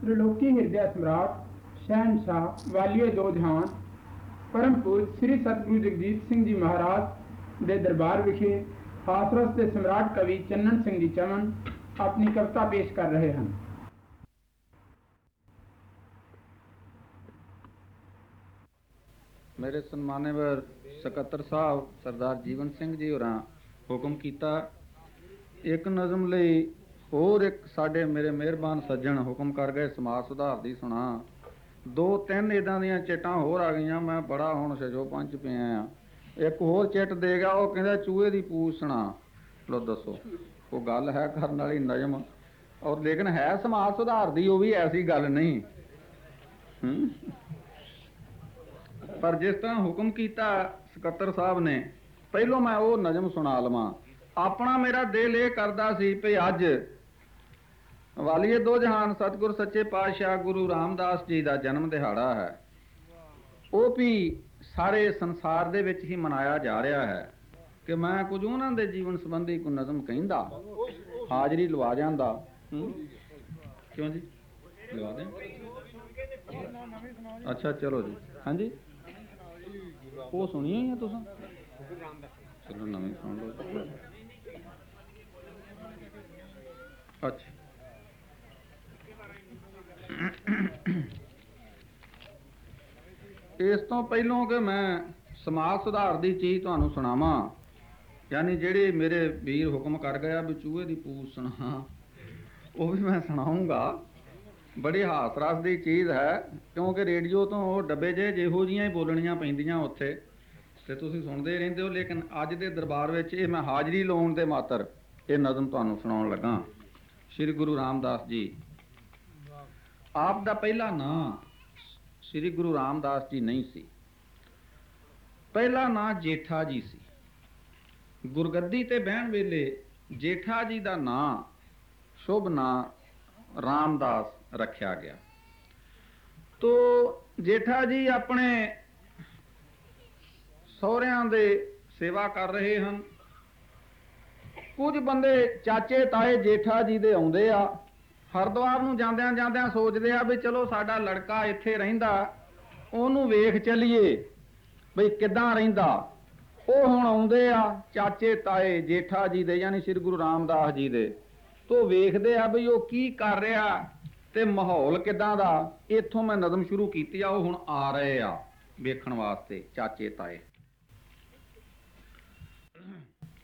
त्रिलोकी हृदय सम्राट शहनशाह वालिए दो जहान ਪਰਮ ਪੂਜ ਸ੍ਰੀ ਸਤਿਗੁਰੂ ਜਗਜੀਤ ਸਿੰਘ ਜੀ ਮਹਾਰਾਜ ਦੇ ਦਰਬਾਰ ਵਿਖੇ ਹਾਥਰਸ ਦੇ ਸਮਰਾਟ ਕਵੀ ਚੰਨਨ ਸਿੰਘ ਜੀ ਚਮਨ ਆਪਣੀ ਕਵਿਤਾ ਪੇਸ਼ ਕਰ ਰਹੇ ਹਨ ਮੇਰੇ ਸਨਮਾਨਿਵਰ ਸਕੱਤਰ ਸਾਹਿਬ ਸਰਦਾਰ ਜੀਵਨ ਸਿੰਘ ਜੀ ਹੋਰਾਂ ਹੁਕਮ ਕੀਤਾ ਇੱਕ ਨਜ਼ਮ ਲਈ ਹੋਰ ਇੱਕ ਸਾਡੇ ਮੇਰੇ ਮਿਹਰਬਾਨ ਸੱਜਣ ਹੁਕਮ ਕਰ ਗਏ ਸਮਾਜ ਸੁਧਾਰ ਦੀ ਸੁਣਾ। ਦੋ ਤਿੰਨ ਇਦਾਂ ਦੀਆਂ ਚਿੱਟਾਂ ਹੋਰ ਆ ਗਈਆਂ, ਮੈਂ ਬੜਾ ਹੁਣ ਸਜੋ ਪੰਜ ਪਿਆ ਆ। ਇੱਕ ਹੋਰ ਚਿੱਟ ਦੇ ਉਹ ਕਹਿੰਦਾ ਚੂਹੇ ਦੀ ਪੂਛ ਸੁਣਾ। ਲੋ ਦੱਸੋ ਉਹ ਗੱਲ ਹੈ ਕਰਨ ਵਾਲੀ ਨਜ਼ਮ? ਔਰ ਲੇਕਿਨ ਹੈ ਸਮਾਜ ਸੁਧਾਰ ਦੀ, ਉਹ ਵੀ ਐਸੀ ਗੱਲ ਨਹੀਂ। ਪਰ ਜਿਸ ਤਰ੍ਹਾਂ ਹੁਕਮ ਕੀਤਾ ਸਕੱਤਰ ਸਾਹਿਬ ਨੇ, ਪਹਿਲੋਂ ਮੈਂ ਉਹ ਨਜ਼ਮ ਸੁਣਾ ਲਵਾਂ। ਆਪਣਾ ਮੇਰਾ ਦਿਲ ਇਹ ਕਰਦਾ ਸੀ ਭਈ ਅੱਜ ਵਾਲੀਏ ਦੋ ਜਹਾਨ ਸਤਿਗੁਰ ਸੱਚੇ ਪਾਤਸ਼ਾਹ ਗੁਰੂ ਰਾਮਦਾਸ ਜੀ ਦਾ ਜਨਮ ਦਿਹਾੜਾ ਹੈ। ਉਹ ਵੀ ਸਾਰੇ ਸੰਸਾਰ ਦੇ ਵਿੱਚ ਹੀ ਮਨਾਇਆ ਜਾ ਰਿਹਾ ਹੈ ਕਿ ਮੈਂ ਕੁਝ ਉਹਨਾਂ ਦੇ ਜੀਵਨ ਸੰਬੰਧੀ ਕੋਈ ਨਜ਼ਮ ਕਹਿੰਦਾ, ਹਾਜ਼ਰੀ ਲਵਾ ਜਾਂਦਾ। ਕਿਉਂ ਜੀ? ਲਵਾ ਦੇ। ਅੱਛਾ, ਚਲੋ ਜੀ। ਹਾਂਜੀ? ਉਹ ਸੁਣੀ ਹੋਈ ਤੁਸੀਂ? ਚਲੋ, ਨਵੀਂ ਸੁਣ ਲਓ। ਅੱਛਾ। ਇਸ ਤੋਂ ਪਹਿਲਾਂ ਕਿ ਮੈਂ ਸਮਾਜ ਸੁਧਾਰ ਦੀ ਚੀਜ਼ ਤੁਹਾਨੂੰ ਸੁਣਾਵਾਂ, ਯਾਨੀ ਜਿਹੜੇ ਮੇਰੇ ਵੀਰ ਹੁਕਮ ਕਰ ਗਿਆ ਵੀ ਚੂਹੇ ਦੀ ਪੂਛ ਸੁਣਾ, ਉਹ ਵੀ ਮੈਂ ਸੁਣਾਉਂਗਾ। ਬੜੀ ਹਾਸ ਰਸ ਦੀ ਚੀਜ਼ ਹੈ, ਕਿਉਂਕਿ ਰੇਡੀਓ ਤੋਂ ਉਹ ਡੱਬੇ ਜੇ ਜਿਹੋ ਜੀਆਂ ਹੀ ਬੋਲਣੀਆਂ ਪੈਂਦੀਆਂ ਉੱਥੇ, ਤੇ ਤੁਸੀਂ ਸੁਣਦੇ ਰਹਿੰਦੇ ਹੋ, ਲੇਕਿਨ ਅੱਜ ਦੇ ਦਰਬਾਰ ਵਿੱਚ ਇਹ ਮੈਂ ਹਾਜ਼ਰੀ ਲਾਉਣ ਦੇ ਮਾਤਰ ਇਹ ਨਜ਼ਮ ਤੁਹਾਨੂੰ ਸੁਣਾਉਣ ਲੱਗਾ। ਸ੍ਰੀ ਗੁਰੂ ਰਾਮਦਾਸ ਜੀ, ਆਪ ਦਾ ਪਹਿਲਾ ਨਾਂ ਸ੍ਰੀ ਗੁਰੂ ਰਾਮਦਾਸ ਜੀ ਨਹੀਂ ਸੀ। ਪਹਿਲਾ ਨਾਂ ਜੇਠਾ ਜੀ ਸੀ। ਗੁਰਗੱਦੀ ਤੇ ਬਹਿਣ ਵੇਲੇ ਜੇਠਾ ਜੀ ਦਾ ਨਾਂ, ਸ਼ੁਭ ਨਾਂ ਰਾਮਦਾਸ ਰੱਖਿਆ ਗਿਆ। ਤੋ ਜੇਠਾ ਜੀ ਆਪਣੇ ਸਹੁਰਿਆਂ ਦੇ ਸੇਵਾ ਕਰ ਰਹੇ ਹਨ। ਕੁਝ ਬੰਦੇ ਚਾਚੇ ਤਾਏ ਜੇਠਾ ਜੀ ਦੇ ਆਉਂਦੇ ਆ। ਹਰਦੁਆਰ ਨੂੰ ਜਾਂਦਿਆਂ ਜਾਂਦਿਆਂ ਸੋਚਦੇ ਆ ਵੀ ਚਲੋ ਸਾਡਾ ਲੜਕਾ ਇੱਥੇ ਰਹਿੰਦਾ, ਉਹਨੂੰ ਵੇਖ ਚਲੀਏ ਬਈ ਕਿੱਦਾਂ ਰਹਿੰਦਾ। ਉਹ ਹੁਣ ਆਉਂਦੇ ਆ ਚਾਚੇ ਤਾਏ ਜੇਠਾ ਜੀ ਦੇ ਯਾਨੀ ਸ੍ਰੀ ਗੁਰੂ ਰਾਮਦਾਸ ਜੀ ਦੇ। ਤੋਂ ਵੇਖਦੇ ਆ ਬਈ ਉਹ ਕੀ ਕਰ ਰਿਹਾ ਤੇ ਮਾਹੌਲ ਕਿੱਦਾਂ ਦਾ। ਇੱਥੋਂ ਮੈਂ ਨਜ਼ਮ ਸ਼ੁਰੂ ਕੀਤੀ ਆ, ਉਹ ਹੁਣ ਆ ਰਹੇ ਆ ਵੇਖਣ ਵਾਸਤੇ ਚਾਚੇ ਤਾਏ।